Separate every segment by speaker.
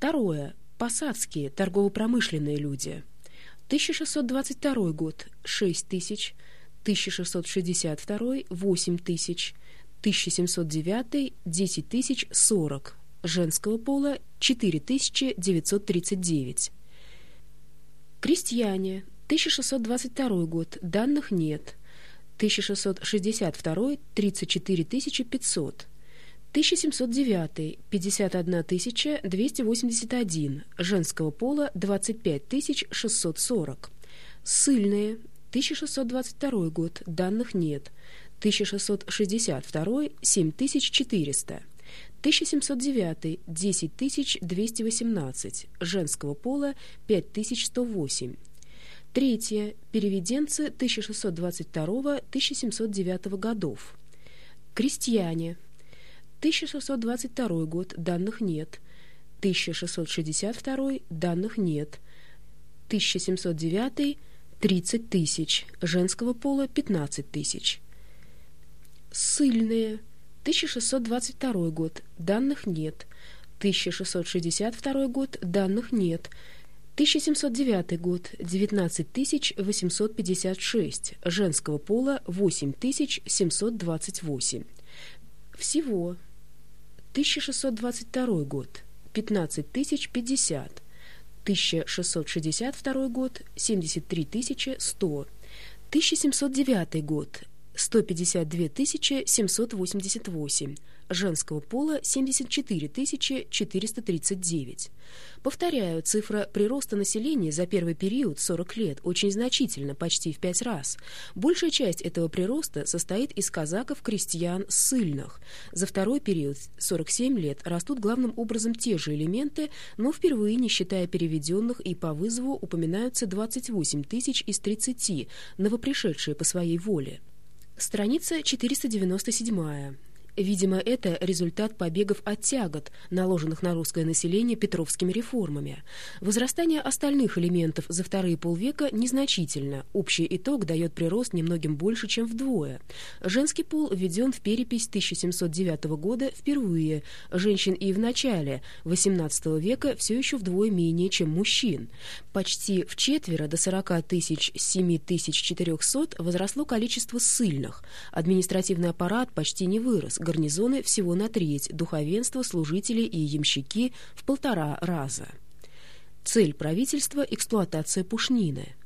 Speaker 1: Второе. Посадские, торгово-промышленные люди. 1622 год – 6 тысяч, 1662 – 8 тысяч, 1709 – 10 тысяч 40, женского пола – 4939. Крестьяне, 1622 год, данных нет, 1662 – 34 500, 1709 – 51 281, женского пола – 25 640. Ссыльные, 1622 год, данных нет, 1662 – 7400, 1709 – 10 218, женского пола – 5108. Третье. Переведенцы 1622-1709 годов. Крестьяне. 1622 год, данных нет. 1662 данных нет. 1709 30 тысяч, женского пола 15 тысяч. Ссыльные. 1622 год, данных нет. 1662 год, данных нет. 1709 год, 19 856, женского пола 8 728. Всего 1622 год, 15 050, 1662 год, 73 100, 1709 год, 152 788, женского пола 74 439. Повторяю, цифра прироста населения за первый период 40 лет очень значительна, почти в пять раз. Большая часть этого прироста состоит из казаков-крестьян ссыльных. За второй период 47 лет растут главным образом те же элементы, но впервые, не считая переведенных, и по вызову упоминаются 28 тысяч из 30, новопришедшие по своей воле. Страница 497. Видимо, это результат побегов от тягот, наложенных на русское население петровскими реформами. Возрастание остальных элементов за вторые полвека незначительно. Общий итог дает прирост немногим больше, чем вдвое. Женский пол введен в перепись 1709 года впервые. Женщин и в начале XVIII века все еще вдвое менее, чем мужчин. Почти в четверо до 40 тысяч 7400 возросло количество ссыльных. Административный аппарат почти не вырос, гарнизоны всего на треть, духовенство, служители и ямщики в полтора раза. Цель правительства – эксплуатация пушнины –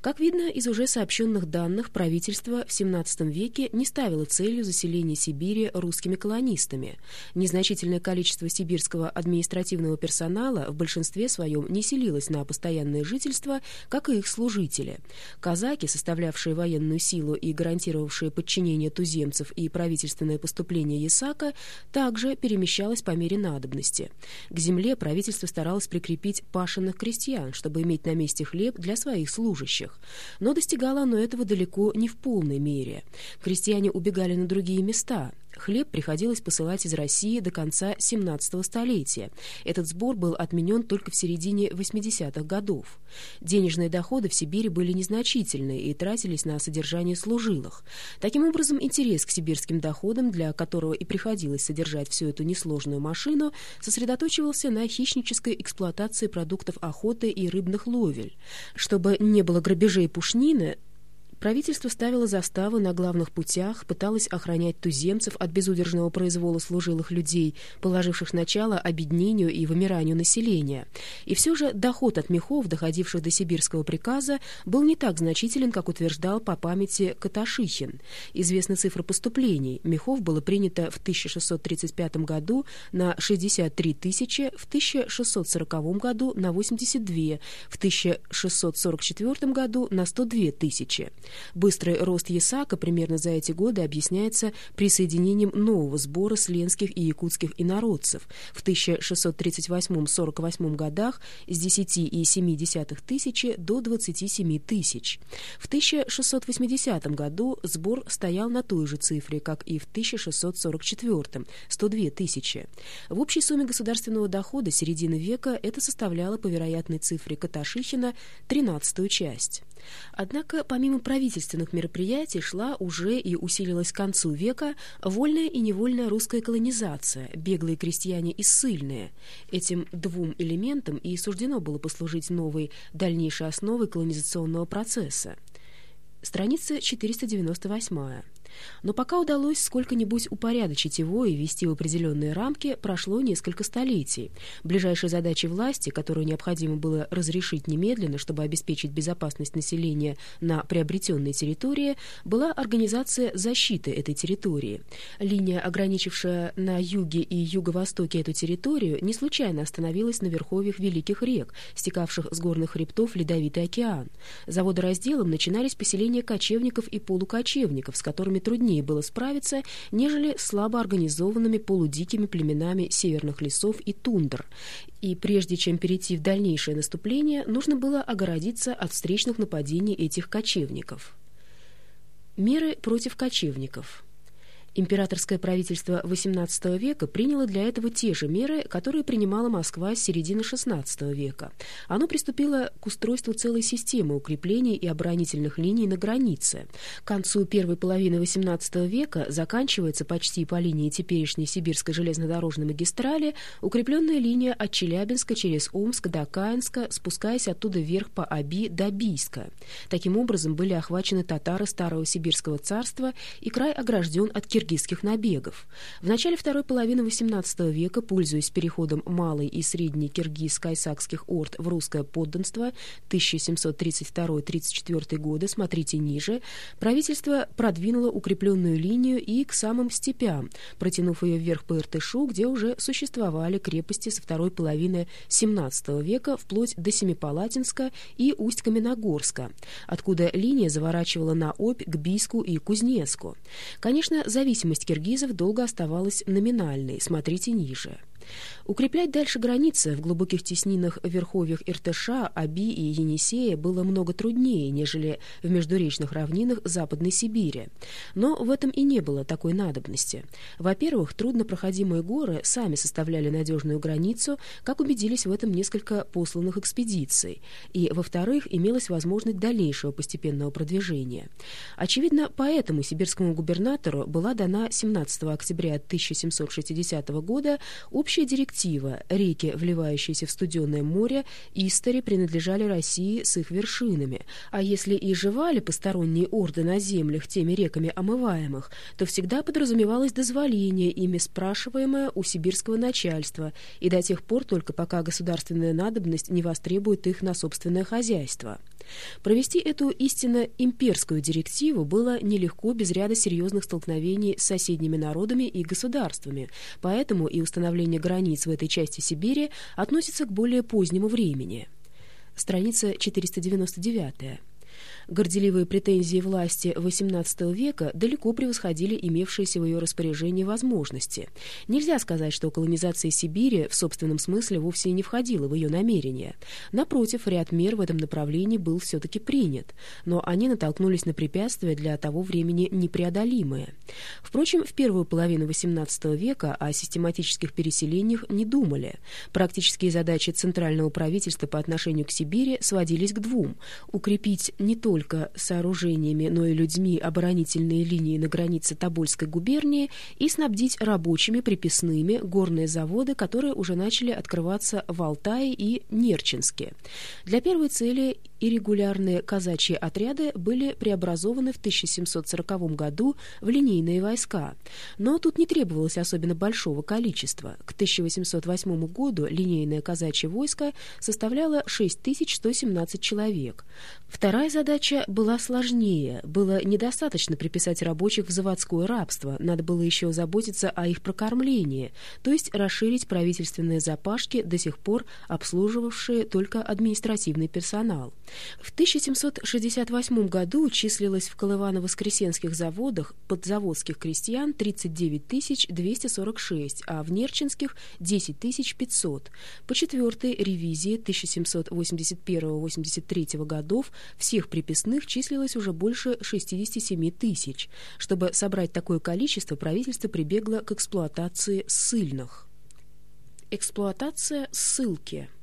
Speaker 1: как видно из уже сообщенных данных, правительство в XVII веке не ставило целью заселения Сибири русскими колонистами. Незначительное количество сибирского административного персонала в большинстве своем не селилось на постоянное жительство, как и их служители. Казаки, составлявшие военную силу и гарантировавшие подчинение туземцев и правительственное поступление Ясака, также перемещалось по мере надобности. К земле правительство старалось прикрепить пашенных крестьян, чтобы иметь на месте хлеб для своих служащих случаях. Но достигало оно этого далеко не в полной мере. Крестьяне убегали на другие места. Хлеб приходилось посылать из России до конца 17 столетия. Этот сбор был отменен только в середине 80-х годов. Денежные доходы в Сибири были незначительны и тратились на содержание служилых. Таким образом, интерес к сибирским доходам, для которого и приходилось содержать всю эту несложную машину, сосредоточивался на хищнической эксплуатации продуктов охоты и рыбных ловель. Чтобы не было грабежей пушнины, Правительство ставило заставы на главных путях, пыталось охранять туземцев от безудержного произвола служилых людей, положивших начало обеднению и вымиранию населения. И все же доход от мехов, доходивших до сибирского приказа, был не так значителен, как утверждал по памяти Каташихин. Известны цифры поступлений. Мехов было принято в 1635 году на 63 тысячи, в 1640 году на 82, в 1644 году на 102 тысячи. Быстрый рост ЕСАКа примерно за эти годы объясняется присоединением нового сбора сленских и якутских инородцев в 1638-48 годах с 10,7 тысячи до 27 тысяч. В 1680 году сбор стоял на той же цифре, как и в 1644 – 102 тысячи. В общей сумме государственного дохода середины века это составляло по вероятной цифре Каташихина 13 часть. Однако, помимо правительства, правительственных мероприятий шла уже и усилилась к концу века вольная и невольная русская колонизация, беглые крестьяне и ссыльные. Этим двум элементам и суждено было послужить новой, дальнейшей основой колонизационного процесса. Страница 498. Но пока удалось сколько-нибудь упорядочить его и ввести в определенные рамки, прошло несколько столетий. Ближайшей задачей власти, которую необходимо было разрешить немедленно, чтобы обеспечить безопасность населения на приобретенной территории, была организация защиты этой территории. Линия, ограничившая на юге и юго-востоке эту территорию, не случайно остановилась на верховьях великих рек, стекавших с горных хребтов Ледовитый океан. За водоразделом начинались поселения кочевников и полукочевников, с которыми труднее было справиться, нежели слабо организованными полудикими племенами северных лесов и тундр. И прежде чем перейти в дальнейшее наступление, нужно было огородиться от встречных нападений этих кочевников. Меры против кочевников – Императорское правительство XVIII века приняло для этого те же меры, которые принимала Москва с середины XVI века. Оно приступило к устройству целой системы укреплений и оборонительных линий на границе. К концу первой половины XVIII века заканчивается почти по линии теперешней сибирской железнодорожной магистрали укрепленная линия от Челябинска через Омск до Каинска, спускаясь оттуда вверх по Аби до Бийска. Таким образом были охвачены татары Старого Сибирского царства и край огражден от Киргизии киргизских набегов. В начале второй половины XVIII века, пользуясь переходом малой и средней киргиз-кайсакских орд в русское подданство 1732-34 годы, смотрите ниже, правительство продвинуло укрепленную линию и к самым степям, протянув ее вверх по Иртышу, где уже существовали крепости со второй половины XVII века вплоть до Семипалатинска и Усть-Каменогорска, откуда линия заворачивала на Обь к Бийску и Кузнецку. Конечно, зависит Независимость киргизов долго оставалась номинальной, смотрите ниже. Укреплять дальше границы в глубоких теснинах верховьях Иртыша, Аби и Енисея было много труднее, нежели в междуречных равнинах Западной Сибири. Но в этом и не было такой надобности. Во-первых, труднопроходимые горы сами составляли надежную границу, как убедились в этом несколько посланных экспедиций. И, во-вторых, имелась возможность дальнейшего постепенного продвижения. Очевидно, поэтому сибирскому губернатору была дана 17 октября 1760 года общая Общая директива реки, вливающиеся в студенное море, истори принадлежали России с их вершинами, а если и жевали посторонние орды на землях теми реками омываемых, то всегда подразумевалось дозволение ими спрашиваемое у сибирского начальства, и до тех пор только пока государственная надобность не востребует их на собственное хозяйство. Провести эту истинно имперскую директиву было нелегко без ряда серьезных столкновений с соседними народами и государствами, поэтому и установление границ в этой части Сибири относится к более позднему времени. Страница 499. Горделивые претензии власти XVIII века далеко превосходили имевшиеся в ее распоряжении возможности. Нельзя сказать, что колонизация Сибири в собственном смысле вовсе не входила в ее намерения. Напротив, ряд мер в этом направлении был все-таки принят, но они натолкнулись на препятствия для того времени непреодолимые. Впрочем, в первую половину XVIII века о систематических переселениях не думали. Практические задачи центрального правительства по отношению к Сибири сводились к двум – укрепить не только сооружениями, но и людьми оборонительные линии на границе Тобольской губернии и снабдить рабочими приписными горные заводы, которые уже начали открываться в Алтае и Нерчинске. Для первой цели и регулярные казачьи отряды были преобразованы в 1740 году в линейные войска. Но тут не требовалось особенно большого количества. К 1808 году линейное казачье войско составляло 6117 человек. Вторая задача была сложнее. Было недостаточно приписать рабочих в заводское рабство, надо было еще заботиться о их прокормлении, то есть расширить правительственные запашки, до сих пор обслуживавшие только административный персонал. В 1768 году числилось в Колывано-Воскресенских заводах подзаводских крестьян 39 246, а в Нерчинских – 10 500. По четвертой ревизии 1781-83 годов всех приписных числилось уже больше 67 тысяч. Чтобы собрать такое количество, правительство прибегло к эксплуатации ссыльных. Эксплуатация ссылки –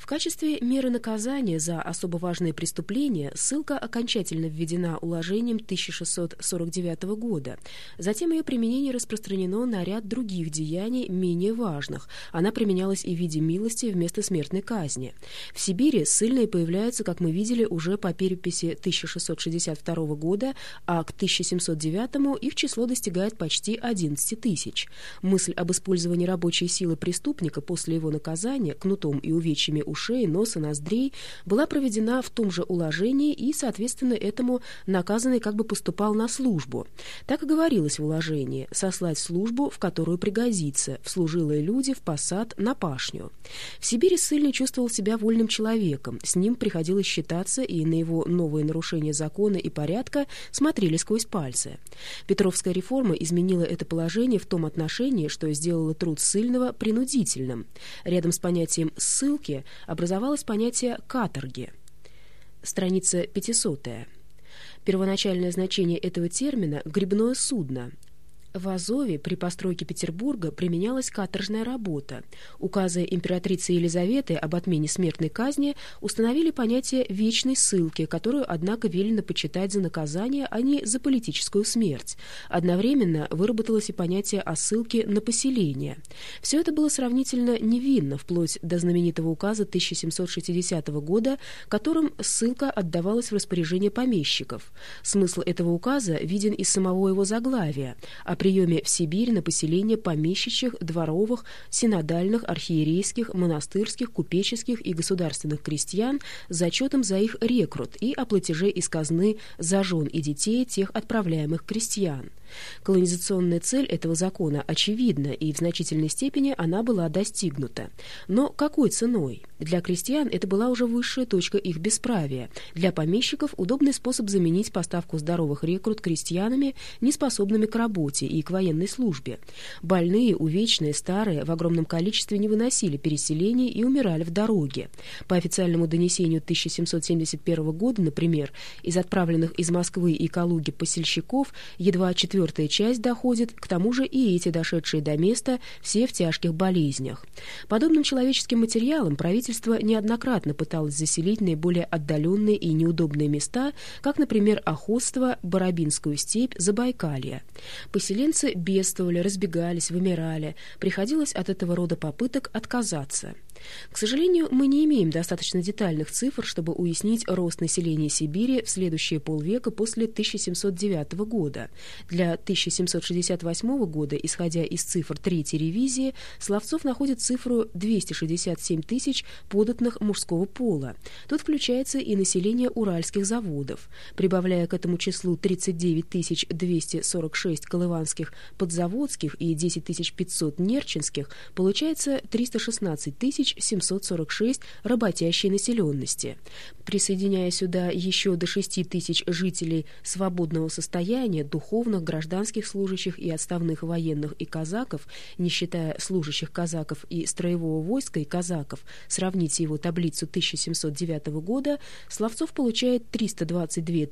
Speaker 1: В качестве меры наказания за особо важные преступления ссылка окончательно введена уложением 1649 года. Затем ее применение распространено на ряд других деяний, менее важных. Она применялась и в виде милости вместо смертной казни. В Сибири ссыльные появляются, как мы видели, уже по переписи 1662 года, а к 1709 их число достигает почти 11 тысяч. Мысль об использовании рабочей силы преступника после его наказания кнутом и увечьями ушей, носа, ноздрей, была проведена в том же уложении и, соответственно, этому наказанный как бы поступал на службу. Так и говорилось в уложении – сослать службу, в которую пригодится, в служилые люди, в посад, на пашню. В Сибири ссыльный чувствовал себя вольным человеком, с ним приходилось считаться, и на его новые нарушения закона и порядка смотрели сквозь пальцы. Петровская реформа изменила это положение в том отношении, что сделала труд ссыльного принудительным. Рядом с понятием «ссылки» образовалось понятие «каторги». Страница 500. Первоначальное значение этого термина — «грибное судно», в Азове при постройке Петербурга применялась каторжная работа. Указы императрицы Елизаветы об отмене смертной казни установили понятие вечной ссылки, которую, однако, велено почитать за наказание, а не за политическую смерть. Одновременно выработалось и понятие о ссылке на поселение. Все это было сравнительно невинно, вплоть до знаменитого указа 1760 года, которым ссылка отдавалась в распоряжение помещиков. Смысл этого указа виден из самого его заглавия – приеме в Сибирь на поселение помещичьих, дворовых, синодальных, архиерейских, монастырских, купеческих и государственных крестьян с зачетом за их рекрут и о платеже из казны за жен и детей тех отправляемых крестьян. Колонизационная цель этого закона очевидна, и в значительной степени она была достигнута. Но какой ценой? Для крестьян это была уже высшая точка их бесправия. Для помещиков удобный способ заменить поставку здоровых рекрут крестьянами, неспособными к работе и к военной службе. Больные, увечные, старые в огромном количестве не выносили переселений и умирали в дороге. По официальному донесению 1771 года, например, из отправленных из Москвы и Калуги посельщиков едва четвертая часть доходит, к тому же и эти, дошедшие до места, все в тяжких болезнях. Подобным человеческим материалом правительство неоднократно пыталось заселить наиболее отдаленные и неудобные места, как, например, Охотство, Барабинскую степь, Забайкалье. Поселенцы бедствовали, разбегались, вымирали. Приходилось от этого рода попыток отказаться. К сожалению, мы не имеем достаточно детальных цифр, чтобы уяснить рост населения Сибири в следующие полвека после 1709 года. Для 1768 года, исходя из цифр третьей ревизии, Словцов находит цифру 267 тысяч податных мужского пола. Тут включается и население уральских заводов. Прибавляя к этому числу 39 246 колыванских подзаводских и 10 500 нерчинских, получается 316 тысяч 746 работящей населенности. Присоединяя сюда еще до 6 тысяч жителей свободного состояния, духовных, гражданских служащих и отставных военных и казаков, не считая служащих казаков и строевого войска и казаков, сравните его таблицу 1709 года, Словцов получает 322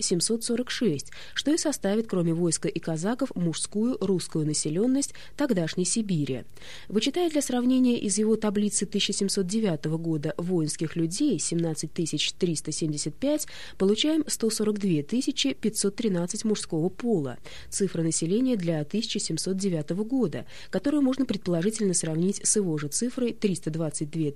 Speaker 1: 746, что и составит, кроме войска и казаков, мужскую русскую населенность тогдашней Сибири. Вычитая для сравнения из его таблицы таблицы 1709 года воинских людей 17 375 получаем 142 513 мужского пола, цифра населения для 1709 года, которую можно предположительно сравнить с его же цифрой 322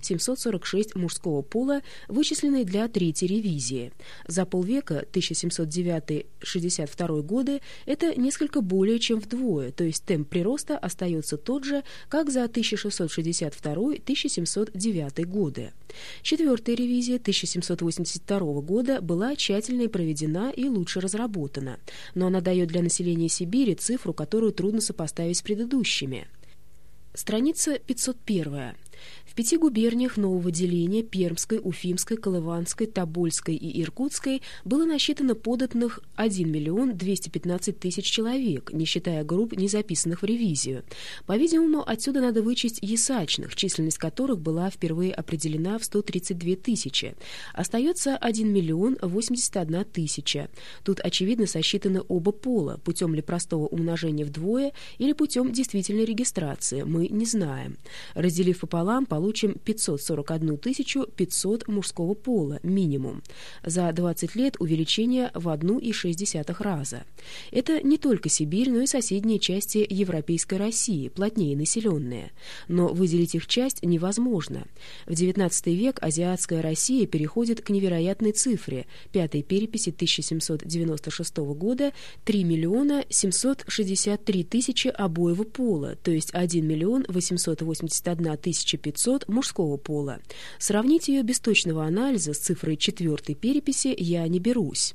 Speaker 1: 746 мужского пола, вычисленной для третьей ревизии. За полвека 1709-62 годы это несколько более чем вдвое, то есть темп прироста остается тот же, как за 1662 1702-1709 годы. Четвертая ревизия 1782 года была тщательно проведена и лучше разработана, но она дает для населения Сибири цифру, которую трудно сопоставить с предыдущими. Страница 501. В пяти губерниях нового деления Пермской, Уфимской, Колыванской, Тобольской и Иркутской было насчитано податных 1 миллион 215 тысяч человек, не считая групп, не записанных в ревизию. По-видимому, отсюда надо вычесть ясачных, численность которых была впервые определена в 132 тысячи. Остается 1 миллион 81 тысяча. Тут, очевидно, сосчитаны оба пола, путем ли простого умножения вдвое или путем действительной регистрации, мы не знаем. Разделив пополам пополам получим 541 500 мужского пола минимум. За 20 лет увеличение в 1,6 раза. Это не только Сибирь, но и соседние части Европейской России, плотнее населенные. Но выделить их часть невозможно. В XIX век азиатская Россия переходит к невероятной цифре пятой переписи 1796 года 3 миллиона 763 тысячи обоего пола, то есть 1 миллион 881 тысяча 500 мужского пола. Сравнить ее без точного анализа с цифрой четвертой переписи я не берусь.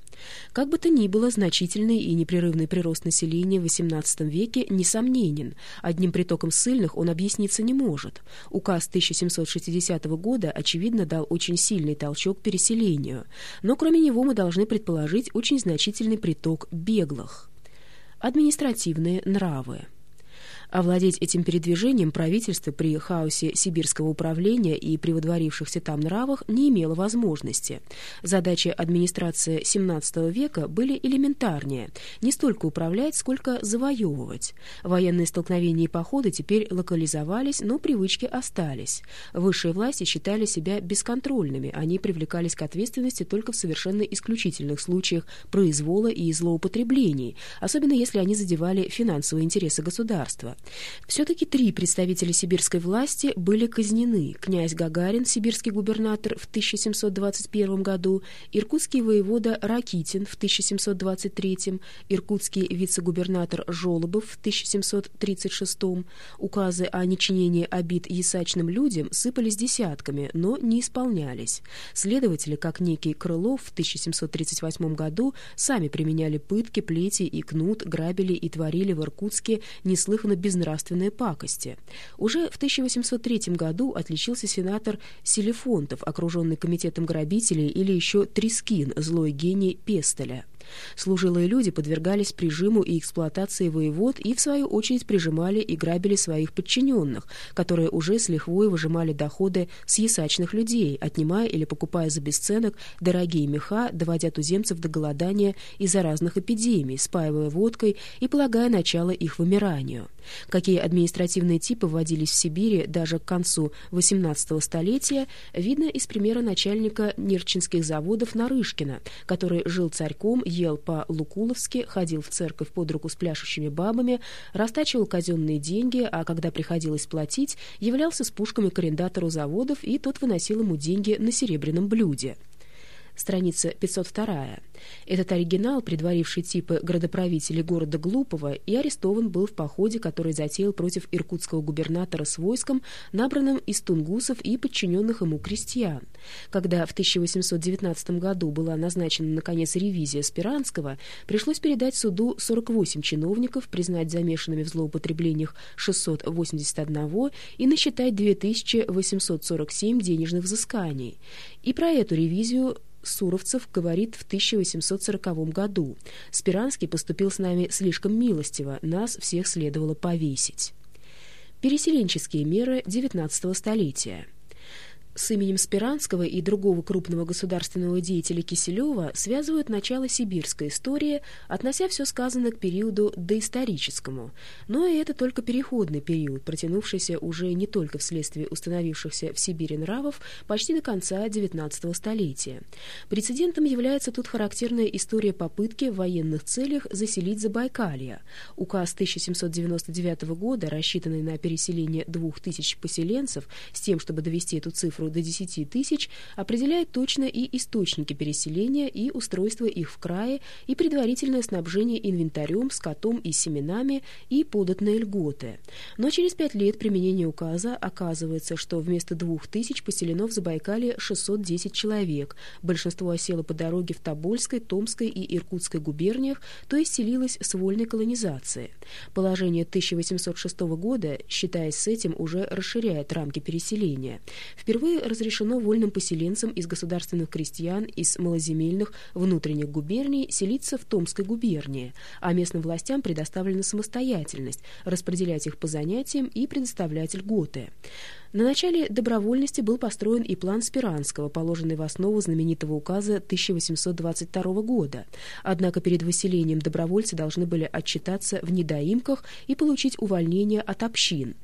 Speaker 1: Как бы то ни было, значительный и непрерывный прирост населения в XVIII веке несомненен. Одним притоком ссыльных он объясниться не может. Указ 1760 года, очевидно, дал очень сильный толчок переселению. Но кроме него мы должны предположить очень значительный приток беглых. Административные нравы. Овладеть этим передвижением правительство при хаосе сибирского управления и при водворившихся там нравах не имело возможности. Задачи администрации XVII века были элементарнее – не столько управлять, сколько завоевывать. Военные столкновения и походы теперь локализовались, но привычки остались. Высшие власти считали себя бесконтрольными, они привлекались к ответственности только в совершенно исключительных случаях произвола и злоупотреблений, особенно если они задевали финансовые интересы государства. Все-таки три представителя сибирской власти были казнены. Князь Гагарин, сибирский губернатор в 1721 году, иркутский воевода Ракитин в 1723, иркутский вице-губернатор Жолобов в 1736. Указы о нечинении обид ясачным людям сыпались десятками, но не исполнялись. Следователи, как некий Крылов в 1738 году, сами применяли пытки, плети и кнут, грабили и творили в Иркутске неслыханно безнравственные пакости. Уже в 1803 году отличился сенатор Селефонтов, окруженный комитетом грабителей, или еще Трискин, злой гений Пестеля. Служилые люди подвергались прижиму и эксплуатации воевод и, в свою очередь, прижимали и грабили своих подчиненных, которые уже с лихвой выжимали доходы с ясачных людей, отнимая или покупая за бесценок дорогие меха, доводя туземцев до голодания из-за разных эпидемий, спаивая водкой и полагая начало их вымиранию. Какие административные типы вводились в Сибири даже к концу XVIII столетия, видно из примера начальника Нерчинских заводов Нарышкина, который жил царьком, ел по-лукуловски, ходил в церковь под руку с пляшущими бабами, растачивал казенные деньги, а когда приходилось платить, являлся с пушками к арендатору заводов, и тот выносил ему деньги на серебряном блюде страница 502. Этот оригинал, предваривший типы градоправителей города Глупого, и арестован был в походе, который затеял против иркутского губернатора с войском, набранным из тунгусов и подчиненных ему крестьян. Когда в 1819 году была назначена, наконец, ревизия Спиранского, пришлось передать суду 48 чиновников, признать замешанными в злоупотреблениях 681 и насчитать 2847 денежных взысканий. И про эту ревизию Суровцев говорит в 1840 году. Спиранский поступил с нами слишком милостиво, нас всех следовало повесить. Переселенческие меры XIX столетия – с именем Спиранского и другого крупного государственного деятеля Киселева связывают начало сибирской истории, относя все сказанное к периоду доисторическому. Но и это только переходный период, протянувшийся уже не только вследствие установившихся в Сибири нравов почти до конца XIX столетия. Прецедентом является тут характерная история попытки в военных целях заселить Забайкалье. Указ 1799 года, рассчитанный на переселение двух тысяч поселенцев с тем, чтобы довести эту цифру до 10 тысяч, определяет точно и источники переселения, и устройство их в крае, и предварительное снабжение инвентарем, скотом и семенами, и податные льготы. Но через пять лет применения указа оказывается, что вместо двух тысяч поселено в Забайкале 610 человек. Большинство осело по дороге в Тобольской, Томской и Иркутской губерниях, то есть селилось с вольной колонизации. Положение 1806 года, считаясь с этим, уже расширяет рамки переселения. Впервые разрешено вольным поселенцам из государственных крестьян из малоземельных внутренних губерний селиться в Томской губернии, а местным властям предоставлена самостоятельность распределять их по занятиям и предоставлять льготы. На начале добровольности был построен и план Спиранского, положенный в основу знаменитого указа 1822 года. Однако перед выселением добровольцы должны были отчитаться в недоимках и получить увольнение от общин.